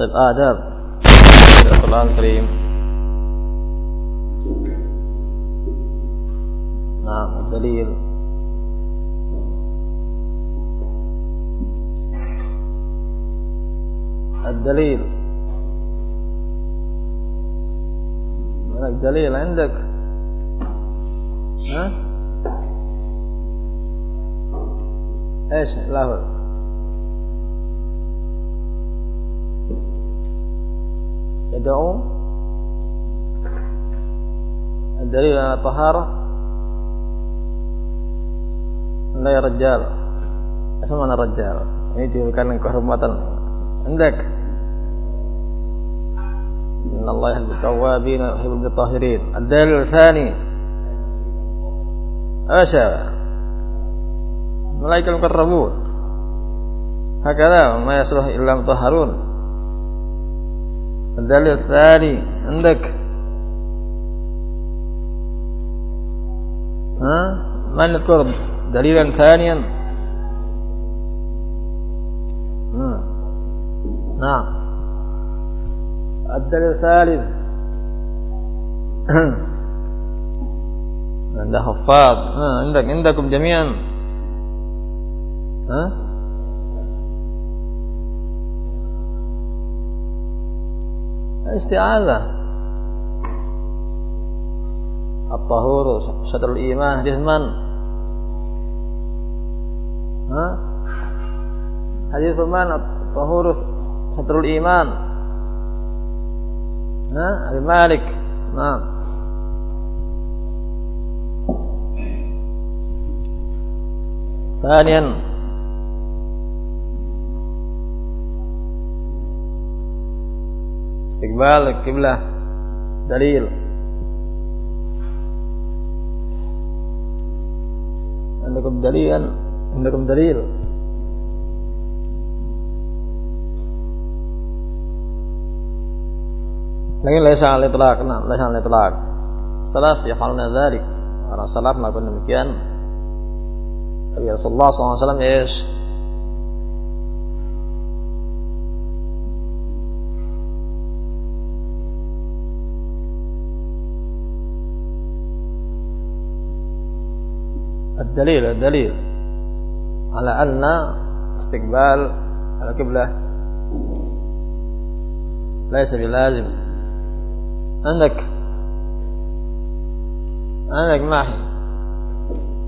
طيب آداب القرآن الكريم نعم الدليل الدليل هناك دليل عندك ها إيش له يدعو الدليل على الطهارة لا يا رجال اسمع أنا رجال ini diberikan kehormatan عندك إن الله يحب التوابين ويحب المتطهرين الدليل الثاني أشا ملائكة المقربون هكذا ما يصلح إلا مطهرون الدليل الثاني عندك؟ ها؟ ما نذكر دليلا ثانيا؟ نعم. الدليل الثالث. عند حفاظ. عندك عندكم جميعا؟ ها؟ استعاذة الطهور شطر الإيمان حديث من ها حديث من الطهور شطر الإيمان ها أبي مالك نعم ثانيا استقبال القبلة دليل عندكم دليل عندكم دليل لكن ليس على الإطلاق نعم ليس على الإطلاق السلف يفعلون ذلك orang salaf melakukan demikian Nabi Rasulullah SAW ايش الدليل الدليل على أن استقبال القبلة ليس بلازم. عندك عندك ماحي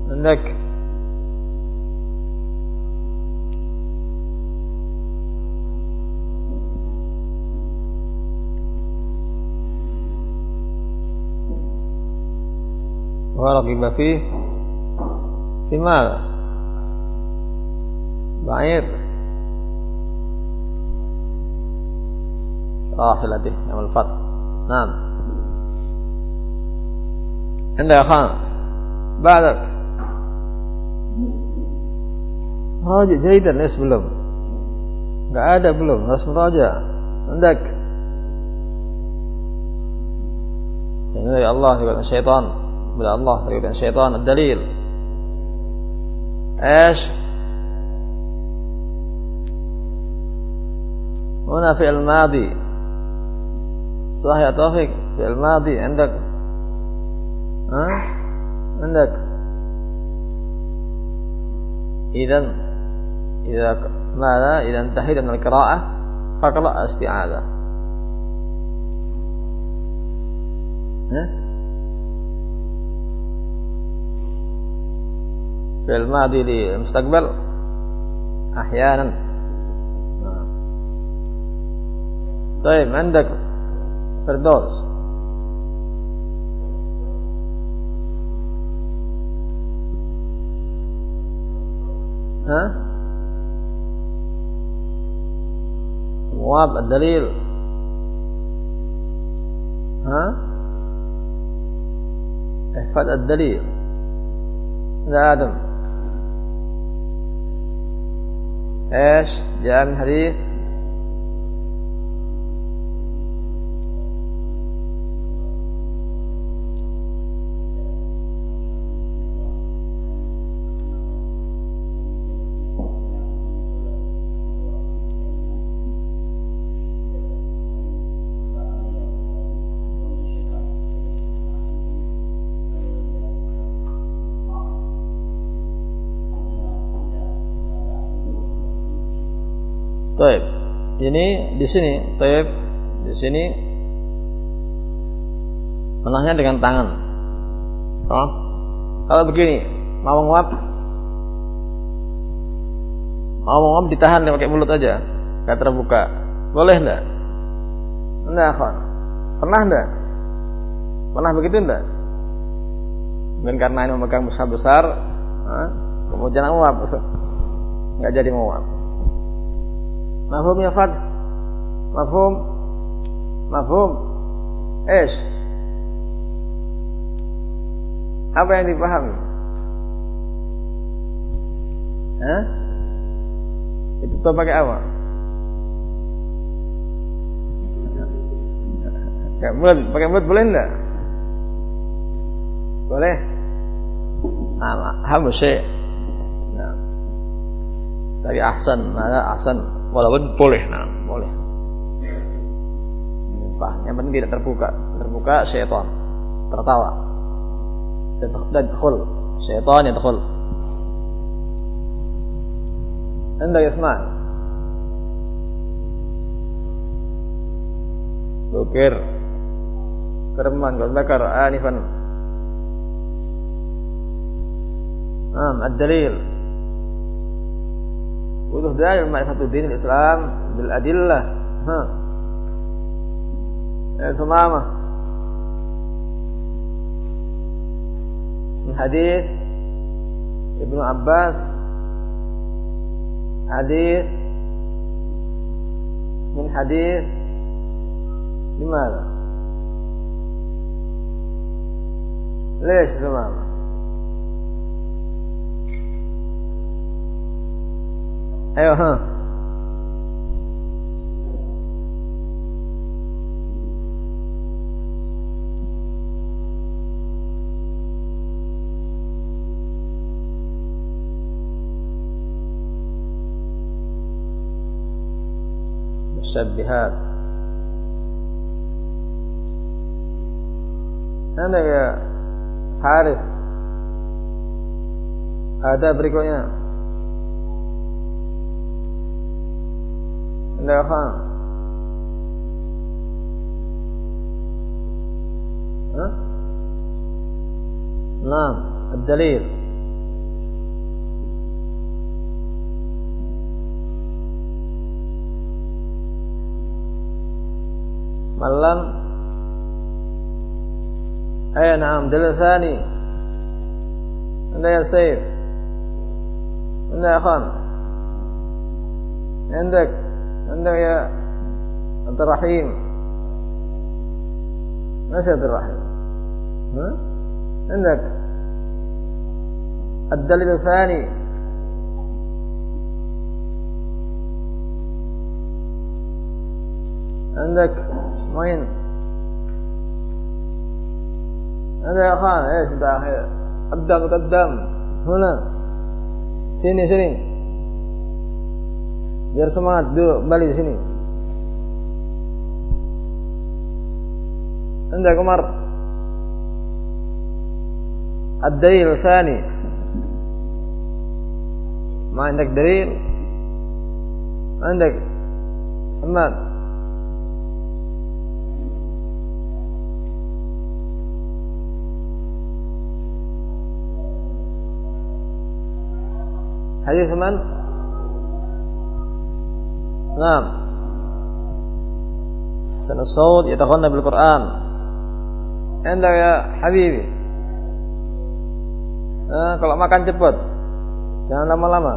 عندك. ورغب فيه. ihtimal Ba'ir Rahilatih oh, Yang melfat Naam. Anda ya khan Ba'dak. Raja jahitan ya sebelum. Gak ada belum. Harus meraja Hendak Ini dari Allah Dari syaitan. Bila Allah Dari syaitan. Dalil. إيش؟ هنا في الماضي. صح يا توفيق؟ في الماضي عندك. ها؟ عندك. إذا إذا ماذا؟ إذا انتهيت من القراءة فاقرأ استعاذة. ها؟ في الماضي للمستقبل أحيانا طيب عندك فردوس ها مواب الدليل ها احفظ الدليل لا es dan hari. Ini di sini, taib. Di sini menahnya dengan tangan. Oh. Kalau begini, mau nguap, mau nguap ditahan pakai mulut aja, nggak terbuka. Boleh enggak? Enggak, kan? Pernah enggak? Pernah begitu enggak? Mungkin karena ini memegang besar-besar, kemudian nguap, nggak jadi nguap. Mafhum ya Fad? Mafhum? Mafhum? Eish? Apa yang dipahami? Hah? Itu tuh pakai apa? Ya, mulut, pakai mulut boleh enggak? Boleh? Nah, hamus Nah. Dari ahsan, ada ahsan walaupun boleh nah boleh. Pak, yang penting tidak terbuka. Terbuka setan tertawa. Dan tadkhul. Setan yang tadkhul anda yasma Bukir. Kerman Galdakar Anifan. Nah, ad-dalil. الدليل وضوح دليل معرفة دين الإسلام بالأدلة ها ثمامة من حديث ابن عباس حديث من حديث لماذا ليش لماذا أيوه ها. مشبهات. أنا يا حارث. هذا بريكونيا نخان ها؟ نعم الدليل. ملم أي نعم دليل ثاني. عندنا سيف. عندنا خان. عندك. عندك يا عبد الرحيم؟ ماشي عبد الرحيم؟ عندك. الدليل الثاني. عندك. وين؟ هذا يا خان إيش انت قدام قدام هنا. sini sini biar semangat dulu balik di sini عندك عمر الدليل الثاني ما عندك دليل عندك محمد حديث من؟ نعم حسن الصوت يتغنى بالقرآن عندك يا حبيبي nah, kalau makan cepat jangan lama-lama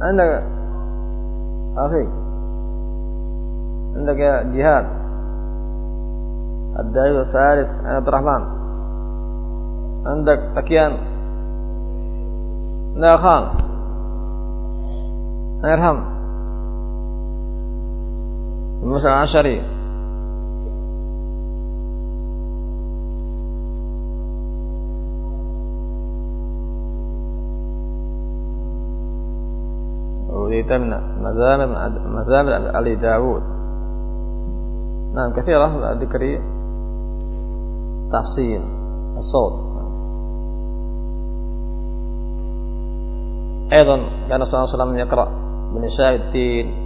anda Afiq عندك يا جهاد الدليل الثالث عبد الرحمن عندك تكيان لا خان ارحم موسى العشري أوتيت من مزامر مزامر علي داود نعم كثيرة ذكر تحسين الصوت أيضا كان صلى الله عليه وسلم يقرأ بن شاب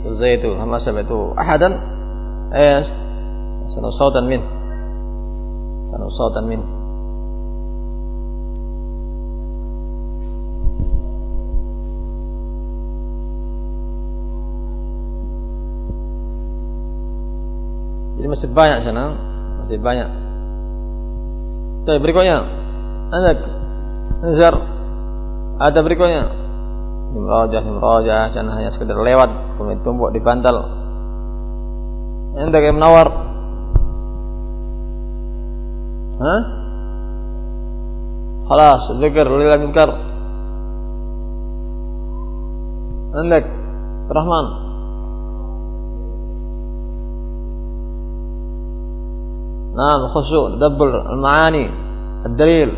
والزيتون هم سمعتوا أحدا eh sanu sautan min. Sanu sautan min. Jadi masih banyak sana, masih banyak. Tapi berikutnya. Ada nazar. Ada berikutnya. Nimrajah, Nimrajah, jangan hanya sekedar lewat kemudian tumpuk di bantal. عندك يا منور ها؟ خلاص ذكر ولا لم يذكر. عندك رحمن؟ نعم خشوع دبر المعاني الدليل.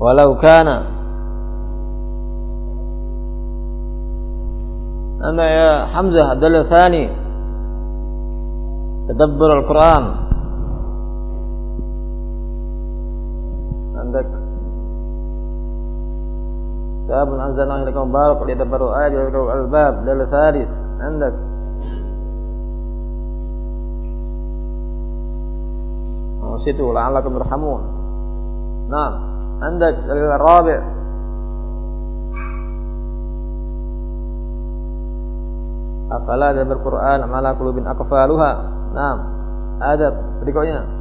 ولو كان أما يا حمزة الدليل الثاني تدبر القرآن. عندك. كتاب أنزلناه إليكم مبارك ليدبروا آيات ويذكروا الألباب. دليل ثالث. عندك. situ la'allakum turhamun. Nah, عندك. الرابع Afala dan berquran amala kulubin akfaluha. Naam. Adab berikutnya.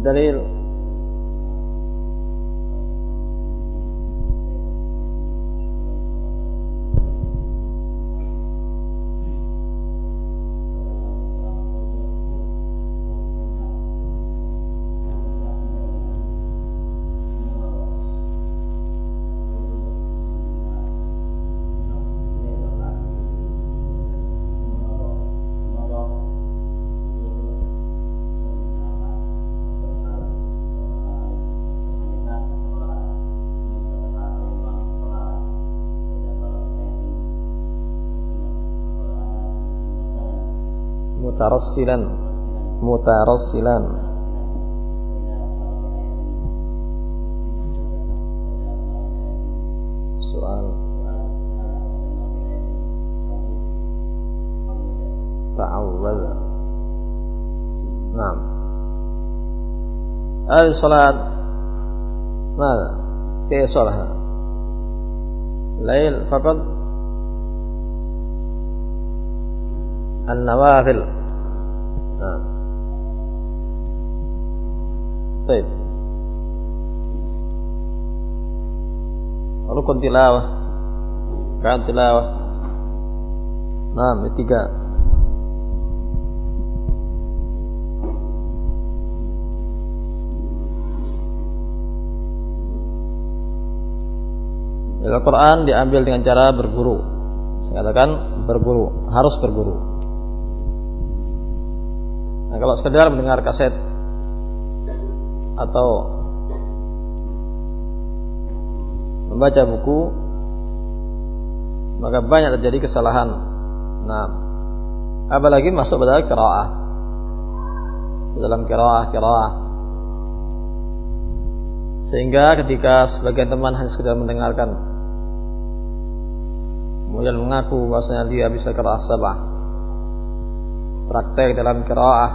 dalil mutarassilan mutarassilan soal ta'awwal Naam هذه الصلاة ماذا؟ كيف صلاة ليل فقط النوافل Nah. Baik. Rukun tilawah. Kan tilawah. Nah, tiga. Al-Quran diambil dengan cara berguru. Saya katakan berguru, harus berguru. Nah, kalau sekedar mendengar kaset atau membaca buku maka banyak terjadi kesalahan. Nah, apalagi masuk pada kiraah. Dalam kiraah, kiraah. Sehingga ketika sebagian teman hanya sekedar mendengarkan kemudian mengaku bahwasanya dia bisa kiraah sabah praktek dalam kiraah.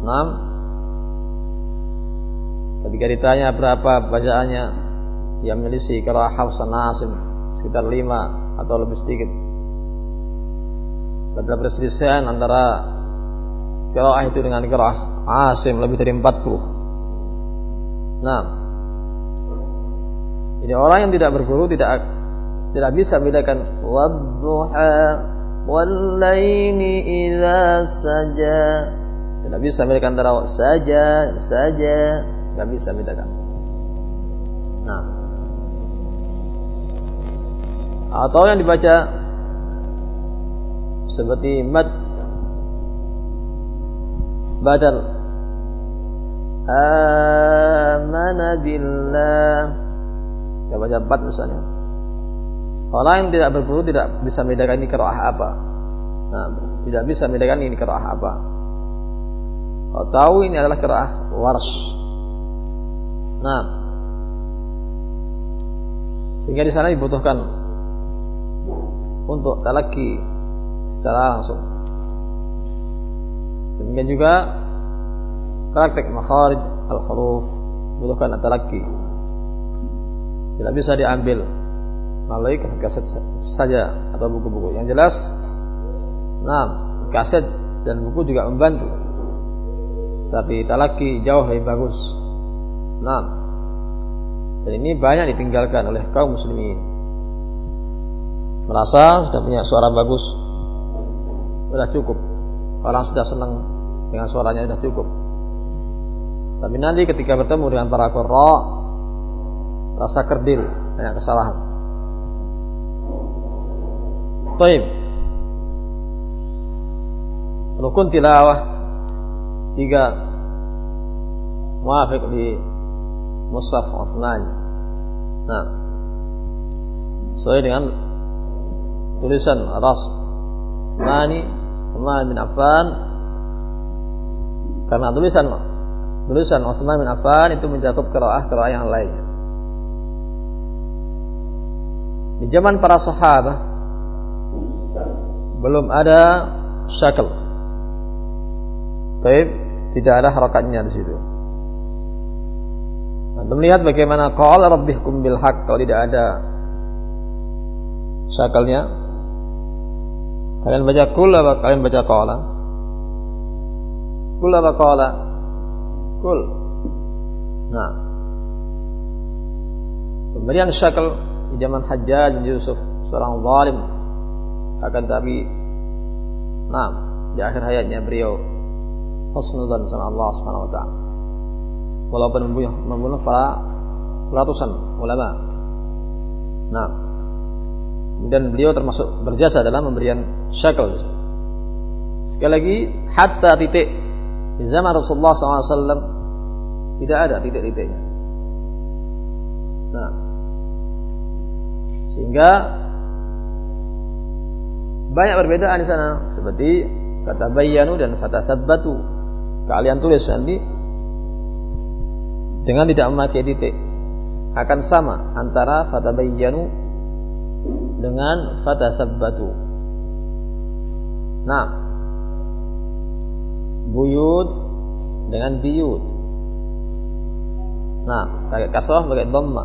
6. Ketika ditanya berapa bacaannya, dia menyelisih kiraah Hafsan Nasim sekitar 5 atau lebih sedikit. Ada perselisihan antara kiraah itu dengan kiraah Asim lebih dari 40. Nah, jadi orang yang tidak berguru tidak tidak bisa membedakan wadduha Wallaini idza saja. Tidak bisa membedakan antara saja Saja. Tidak bisa membedakan Nah. Atau yang dibaca Seperti mad Badal. Amana billah. Kita baca empat misalnya orang yang tidak berguru tidak bisa membedakan ini keroah apa nah, tidak bisa membedakan ini keroah apa kalau tahu ini adalah keroah wars nah sehingga di sana dibutuhkan untuk talaki secara langsung. Demikian juga praktek makharij al-huruf butuhkan talaki. Tidak bisa diambil melalui kaset-kaset saja atau buku-buku. Yang jelas, nah kaset dan buku juga membantu. Tapi talaki jauh lebih bagus. Nah, dan ini banyak ditinggalkan oleh kaum muslimin. Merasa sudah punya suara bagus, sudah cukup. Orang sudah senang dengan suaranya sudah cukup. Tapi nanti ketika bertemu dengan para qurra, rasa kerdil, banyak kesalahan. Taib. Rukun tilawah. Tiga. Muafiq di Musaf Uthman. Nah, sesuai dengan tulisan Ras Mani Uthman bin Affan. Karena tulisan tulisan Uthman bin Affan itu mencakup keraah-keraah yang lain. Di zaman para sahabat belum ada syakal. Baik, tidak ada harakatnya di situ. Anda melihat bagaimana qala rabbihkum bil haqq kalau tidak ada syakalnya. Kalian baca kul apa kalian baca qala? Kul apa qala? Kul. Nah. Pemberian syakal di zaman Hajjaj Yusuf seorang zalim akan tapi nah di akhir hayatnya beliau husnudzan sama Allah Subhanahu wa taala walaupun membunuh, membunuh para ratusan ulama. Nah, dan beliau termasuk berjasa dalam pemberian syakal. Sekali lagi, hatta titik di zaman Rasulullah SAW tidak ada titik-titiknya. Nah, sehingga banyak perbedaan di sana seperti kata bayanu dan kata sabbatu. Kalian tulis nanti dengan tidak memakai titik akan sama antara fatabayyanu dengan fatasabbatu. Nah, buyut dengan biyut. Nah, pakai kasrah pakai dhamma.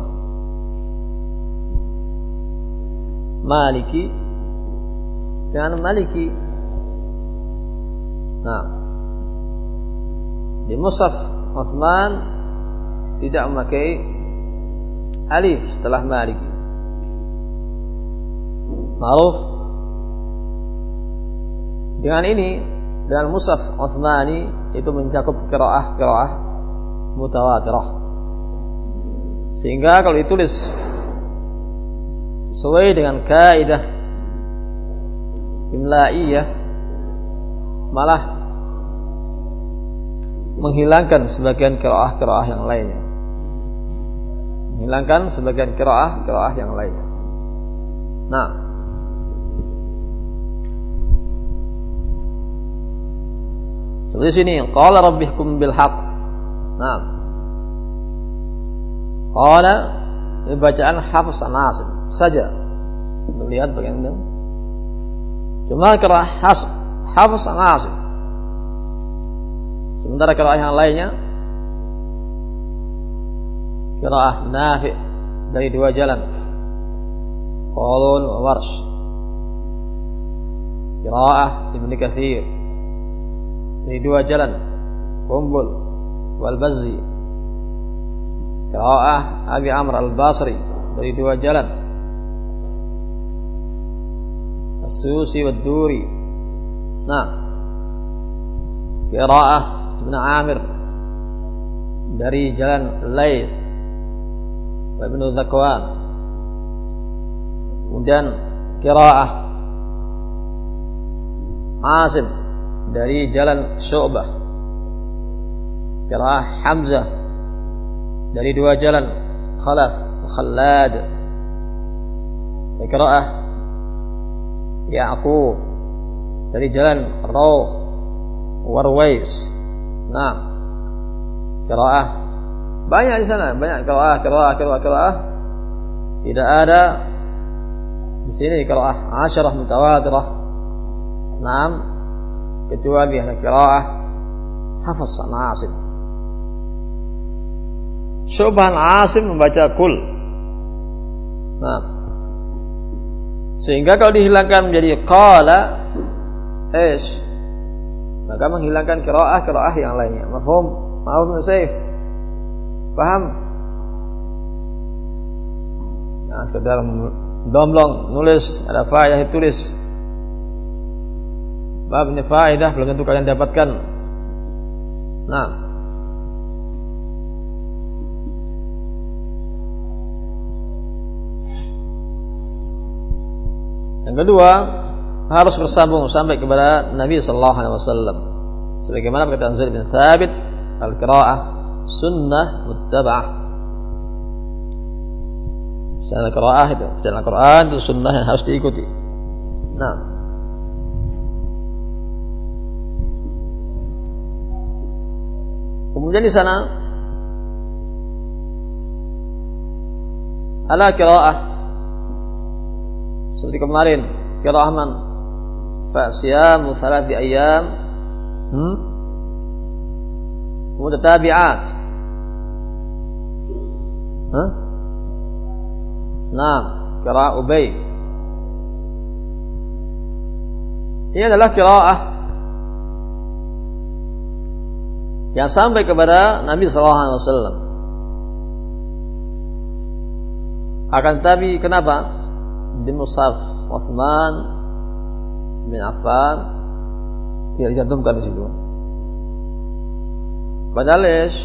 Maliki dengan maliki. Nah, di Musaf Uthman tidak memakai alif setelah maliki. Ma'ruf dengan ini dengan musaf Uthmani itu mencakup kiraah-kiraah mutawatirah. Sehingga kalau ditulis sesuai dengan kaidah imla'iyah malah menghilangkan sebagian kiraah-kiraah yang lainnya menghilangkan sebagian kiraah kiraah yang lainnya. Nah, seperti sini, qala rabbihkum bil haqq. Nah, qala ini bacaan hafs nasib saja. Untuk lihat bagaimana. Cuma kiraah has hafs nasib. Sementara kiraah yang lainnya Kiraah Nafi dari dua jalan. Qalun wa Warsh. Kiraah Ibn Kathir dari dua jalan. Kumbul wal Bazzi. Kiraah Abi Amr al-Basri dari dua jalan. Wa Duri. Nah, Kiraah Ibn Amir dari jalan Laith wa Ibnu Zakwan. Kemudian kiraah Asim dari jalan Syu'bah. Qiraah Hamzah dari dua jalan Khalaf Khallad. Qiraah Ya'qub dari jalan Raw Warwais Nah Qiraah banyak di sana banyak. Qiraah qiraah qiraah qiraah tidak ada di sini qiraah asyarah mutawatirah. Naam. Kecuali ada qiraah hafaz Asim. Syubhan Asim membaca kul. Nah. Sehingga kalau dihilangkan menjadi qala ish maka menghilangkan qiraah yang lainnya. Mafhum? Mafhum Saif? Paham? Nah, sekedar domblong nulis ada faedah tulis. Bab ini faedah belum tentu kalian dapatkan. Nah, Yang kedua, harus bersambung sampai kepada Nabi sallallahu alaihi wasallam. Sebagaimana perkataan Zaid bin Thabit, al-qiraah sunnah muttaba'ah. Misalnya qiraah itu, bacaan Al-Qur'an itu sunnah yang harus diikuti. Nah, Kemudian di sana ala qiraah seperti kemarin kirahman fa siyamu thalathi ayyam hmm? mutatabi'at Hah? Nah, kira Ubay. Ini adalah kiraah yang sampai kepada Nabi Sallallahu Alaihi Wasallam. Akan tapi kenapa? di Musaf Uthman bin Affan tidak dicantumkan di situ. Padahal ish,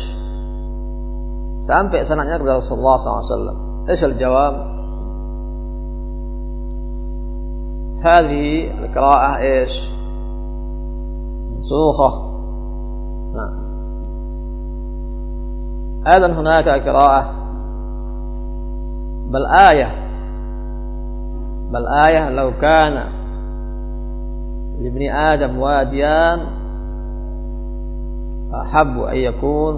sampai sanaknya kepada Rasulullah SAW. Ish al-jawab هذه القراءة إيش منسوخة نعم أيضا هناك قراءة بل آية بل آية لو كان لابن آدم واديان أحب أن يكون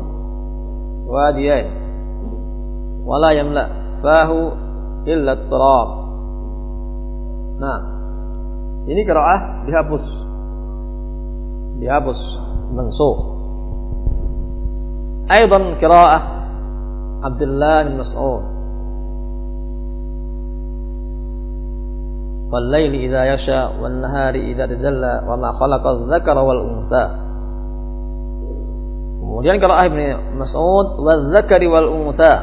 واديين ولا يملأ فاه إلا التراب nah ini kiraah dihapus dihapus mansuh أيضا قراءة عبد الله بن مسعود والليل إذا يشاء والنهار إذا تجلى وما خلق الذكر والأنثى. Kemudian kalau Ibn Mas'ud والذكر والأنثى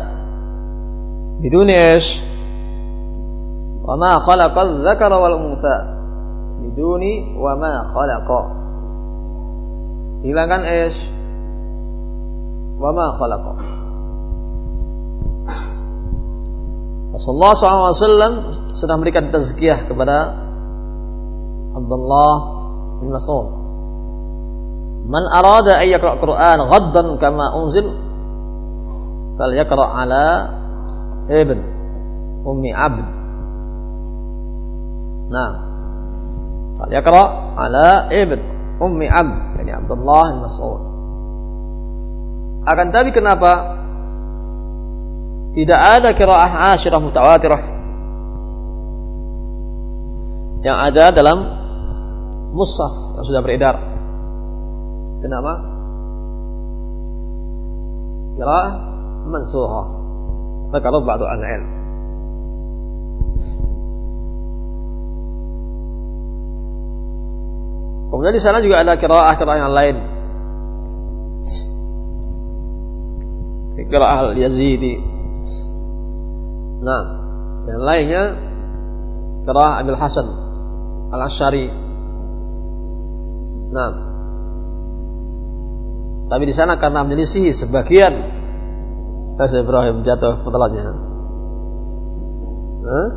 بدون إيش وما خلق الذكر والأنثى بدون ma خلق hilangkan إيش ma خلق Rasulullah SAW sudah memberikan tazkiyah kepada Abdullah bin Mas'ud. Man arada ay yaqra Qur'an ghaddan kama unzil falyaqra ala ibn ummi abd. Nah, falyaqra ala ibn ummi abd, yani Abdullah bin Mas'ud. Akan tapi kenapa tidak ada kiraah asyirah mutawatirah yang ada dalam mushaf yang sudah beredar. Kenapa? Kira mansuhah. Kalau ba'du al-ilm. Kemudian di sana juga ada kiraah-kiraah yang lain. Kiraah al-Yazidi. Nah, yang lainnya kiraah Abil Hasan Al-Asy'ari. Nah. Tapi di sana karena menyelisih sebagian Bahasa Ibrahim jatuh petelatnya. Huh?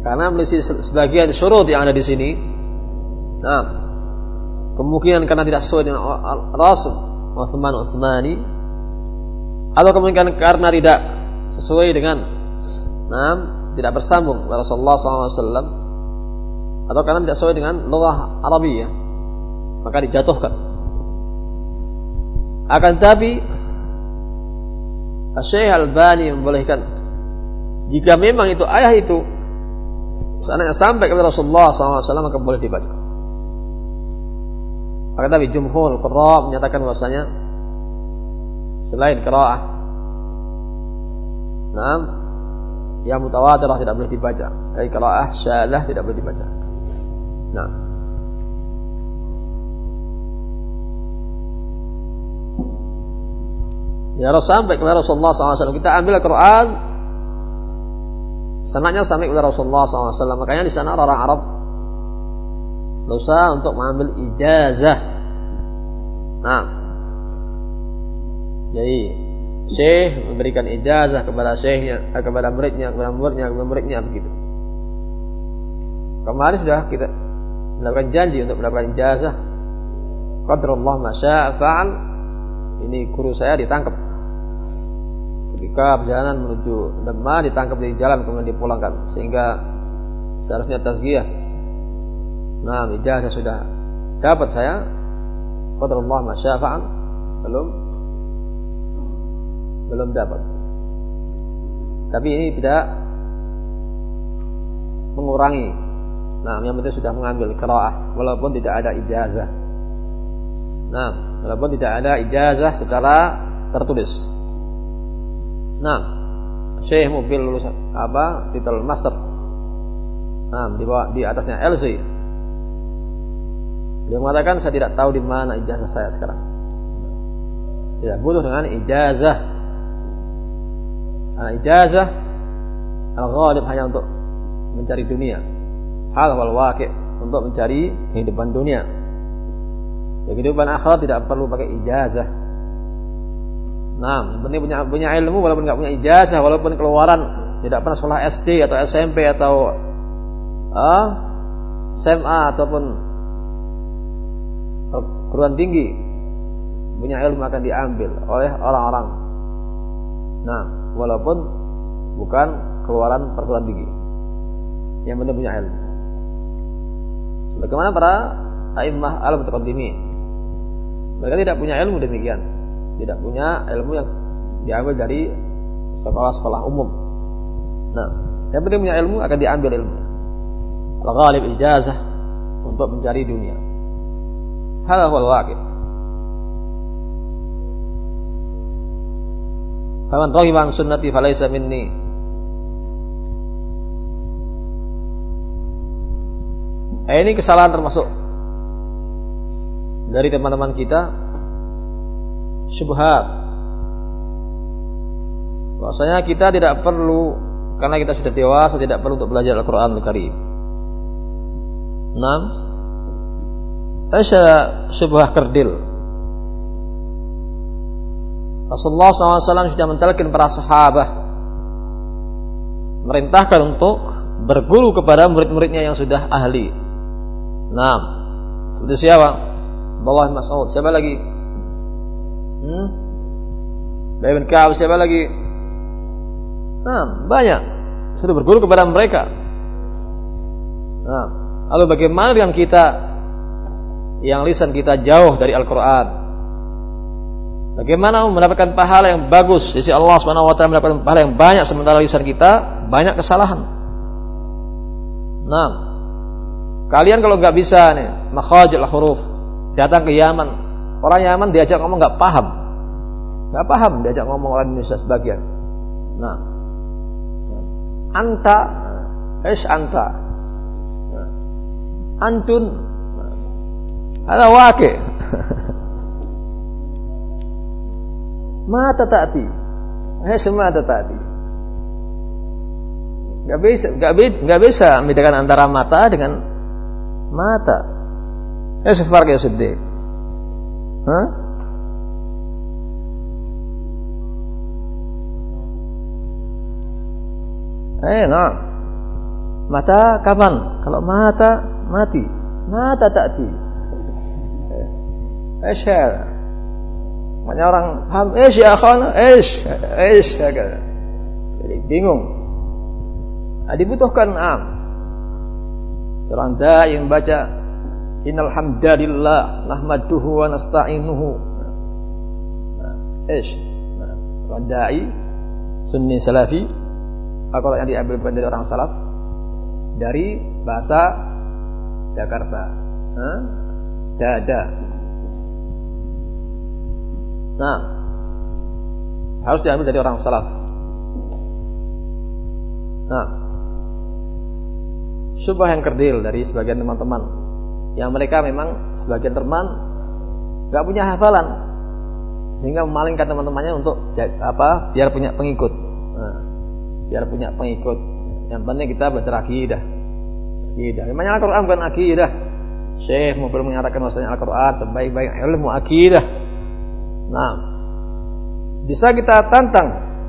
Karena menyelisih sebagian syurut yang ada di sini. Nah, kemungkinan karena tidak sesuai dengan rasul Uthman Uthmani atau kemudian karena tidak sesuai dengan nah, tidak bersambung Rasulullah SAW atau karena tidak sesuai dengan lughah Arabiyah maka dijatuhkan akan tapi Syekh Al-Bani membolehkan jika memang itu ayah itu seandainya sampai kepada Rasulullah SAW maka boleh dibaca. Akan tapi jumhur qurra menyatakan bahwasanya selain qiraah Nah, yang mutawatir tidak boleh dibaca. Dari qiraah syalah tidak boleh dibaca. Nah. Ya harus sampai kepada Rasulullah SAW. Kita ambil Al-Quran Senaknya sampai kepada Rasulullah SAW. Makanya di sana orang Arab dosa untuk mengambil ijazah. Nah, jadi Syekh memberikan ijazah kepada syekhnya, eh, kepada muridnya, kepada muridnya, kepada muridnya begitu. Kemarin sudah kita melakukan janji untuk mendapatkan ijazah. Qadarullah masya fa'al. Ini guru saya ditangkap ketika perjalanan menuju Demak ditangkap di jalan kemudian dipulangkan sehingga seharusnya tasgiyah nah ijazah sudah dapat saya qadarullah masyafa'an belum belum dapat tapi ini tidak mengurangi nah yang penting sudah mengambil qiraah walaupun tidak ada ijazah nah walaupun tidak ada ijazah secara tertulis Nah, Syekh mobil lulusan apa? Titel master. Nah, di bawah di atasnya LC. Dia mengatakan saya tidak tahu di mana ijazah saya sekarang. Tidak butuh dengan ijazah. Nah, ijazah al-ghalib hanya untuk mencari dunia. Hal wal waqi' untuk mencari kehidupan dunia. Kehidupan akhirat tidak perlu pakai ijazah. Nah, penting punya punya ilmu walaupun nggak punya ijazah, walaupun keluaran tidak pernah sekolah SD atau SMP atau uh, SMA ataupun perguruan tinggi, punya ilmu akan diambil oleh orang-orang. Nah, walaupun bukan keluaran perguruan tinggi, yang penting punya ilmu. Sebagaimana para a'immah al-mutaqaddimin. Mereka tidak punya ilmu demikian tidak punya ilmu yang diambil dari sekolah-sekolah umum. Nah, yang penting punya ilmu akan diambil ilmu. Al-ghalib ijazah untuk mencari dunia. Hal waqi'. Faman raghiba an sunnati falaysa minni. Nah, ini kesalahan termasuk dari teman-teman kita syubhat. Bahwasanya kita tidak perlu karena kita sudah dewasa tidak perlu untuk belajar Al-Qur'an Al-Karim. 6. Asya syubhah kerdil. Rasulullah SAW sudah mentelkin para sahabat merintahkan untuk berguru kepada murid-muridnya yang sudah ahli. Nah, seperti siapa? Bawah Mas'ud. Siapa lagi? Hmm? Bayi bin siapa lagi? Nah, banyak. Sudah berguru kepada mereka. Nah, lalu bagaimana dengan kita yang lisan kita jauh dari Al-Quran? Bagaimana mendapatkan pahala yang bagus sisi Allah Subhanahu wa taala mendapatkan pahala yang banyak sementara lisan kita? Banyak kesalahan. Nah, kalian kalau nggak bisa nih makhajul huruf datang ke Yaman. Orang Yaman diajak ngomong nggak paham, nggak paham diajak ngomong orang Indonesia sebagian. Nah, anta, es anta, antun, ada wake. Mata tati, eh semua tati. Gak bisa, gak, gak bisa membedakan antara mata dengan mata. Eh sefar kayak sedih. Hah? Eh, nah. Mata kapan? Kalau mata mati. Mata takti. Asyhar. Banyak orang paham, eh ya akhana, eh eh Jadi bingung. Nah, dibutuhkan am. Seorang dai yang baca Innal hamdalillah nahmaduhu wa nasta'inuhu. Nah, ish. Nah, dai sunni salafi kalau yang diambil dari orang salaf dari bahasa Jakarta. Hah? Dada. Nah, harus diambil dari orang salaf. Nah, syubah yang kerdil dari sebagian teman-teman. Yang mereka memang sebagian teman nggak punya hafalan. Sehingga memalingkan teman-temannya untuk apa biar punya pengikut. Nah, biar punya pengikut. Yang penting kita belajar akidah. Akidah. Memangnya Al-Quran bukan akidah? Syekh mau mengatakan bahwasanya Al-Quran sebaik-baik ilmu akidah nah. Bisa kita tantang.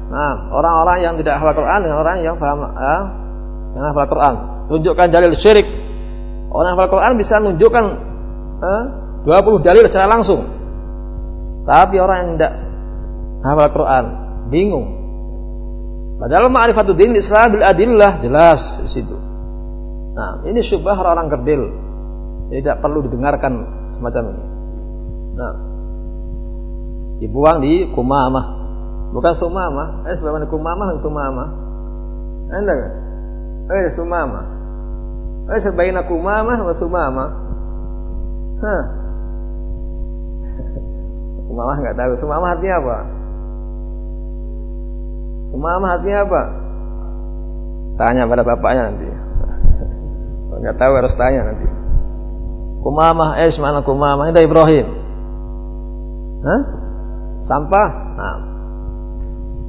Nah orang-orang yang tidak hafal Quran dengan orang yang paham eh, yang hafal Quran. Tunjukkan dalil syirik. Orang hafal Quran bisa menunjukkan eh, 20 dalil secara langsung. Tapi orang yang tidak hafal Quran bingung. Padahal ma'rifatul din Islam bil adillah jelas di situ. Nah, ini syubah orang-orang kerdil. Tidak perlu didengarkan semacam ini. Nah, dibuang di kumamah. Bukan sumamah. Eh, sebagaimana kumamah dan sumamah. Anda kan? Eh, sumamah. Eh, sebaiknya kumamah dan sumamah. Hah. Kumamah nggak tahu. Sumamah artinya apa? Kumamah artinya apa? Tanya pada bapaknya nanti. Enggak tahu harus tanya nanti. Kumamah, eh mana kumamah? Itu Ibrahim. Hah? Sampah? Nah.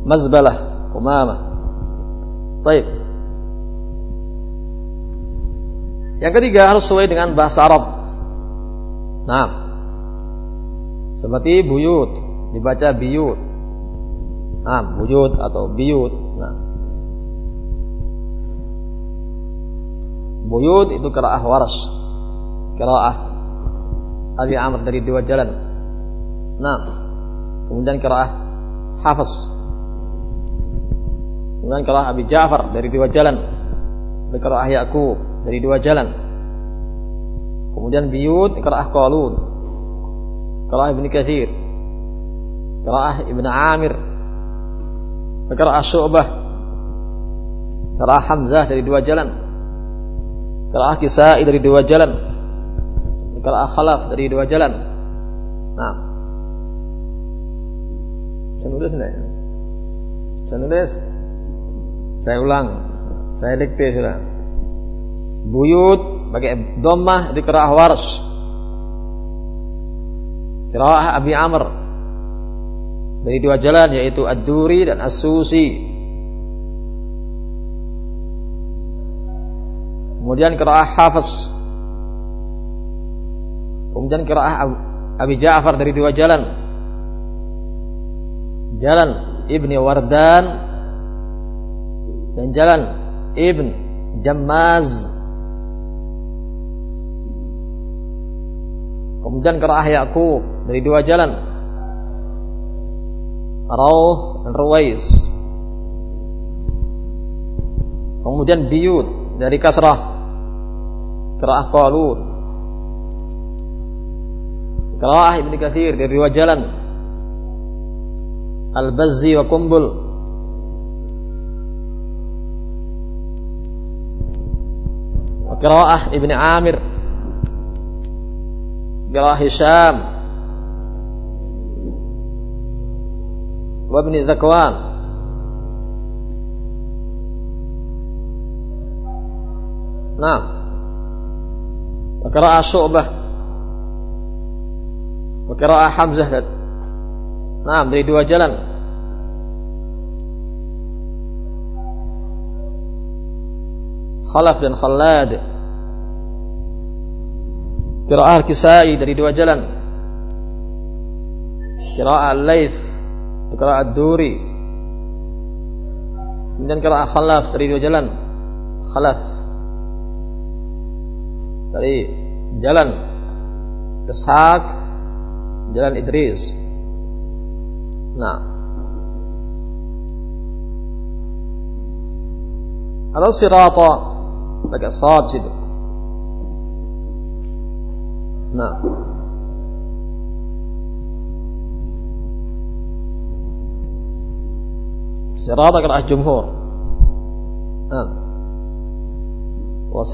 Mazbalah, kumamah. Taib. Yang ketiga harus sesuai dengan bahasa Arab. Nah. Seperti buyut, dibaca biyut. Nah, wujud atau biyut. Nah. Buyut itu kiraah waras. Kiraah Abi Amr dari dua jalan. Nah. Kemudian kiraah Hafiz. Kemudian kiraah Abi Ja'far dari dua jalan. Kiraah Yaqub dari dua jalan. Kemudian biyut kiraah Qalun. Kiraah Ibnu Katsir. Kiraah Ibnu Amir Qira'ah Syu'bah Qira'ah Hamzah dari dua jalan Qira'ah Kisa'i dari dua jalan Qira'ah Khalaf dari dua jalan Nah Saya nulis enggak ya? Saya nulis Saya ulang Saya dikte sudah Buyut pakai Dommah di Qira'ah Warsh Qira'ah Abi Amr dari dua jalan yaitu Ad-Duri dan As-Susi. Kemudian kiraah Hafiz. Kemudian kiraah Abi Ja'far dari dua jalan. Jalan Ibni Wardan dan jalan Ibn Jammaz. Kemudian Yakub dari dua jalan Rauh dan Ruwais. Kemudian biyut dari kasrah. Qiraah Qalun. Qiraah Ibnu Katsir dari dua jalan. Al-Bazzi wa Kumbul. Wa Qira'ah Ibn Amir. Qira'ah Hisham. Wa Ibn Zakwan. Nah wa Qira'ah Syu'bah. Wa Qira'ah Hamzah. Nah, dari dua jalan. Khalaf dan Khalad. Qira'ah Kisai dari dua jalan. Qira'ah Laif, Qira'ah Duri. Kemudian Qira'ah Khalaf dari dua jalan. Khalaf dari jalan Ishaq, jalan Idris. Nah. Atau sirata pakai sad situ. Nah. Sirata kira jumhur. Nah. Wa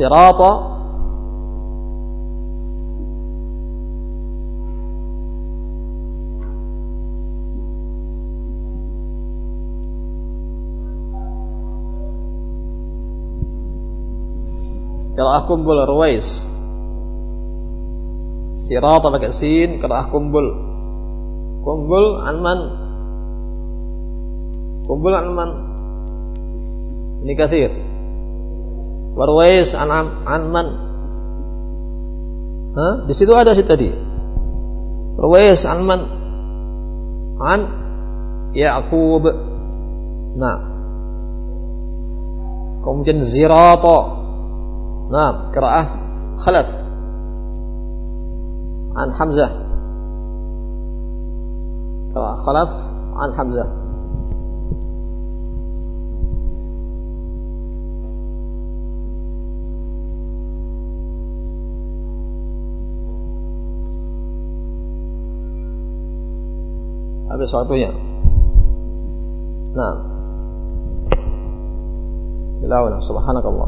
Qiraah kumpul Ruwais. Sirat pakai sin, qiraah kumpul. Kumpul anman. Kumpul anman. Ini kathir. Warwais an anman. Hah? Di situ ada sih tadi. Ruwais anman. An Yaqub. Nah. Kemudian zirata نعم قراءة. خلف. عن حمزة. خلف. عن حمزة. أبي سعطية نعم. لا أولا سبحانك الله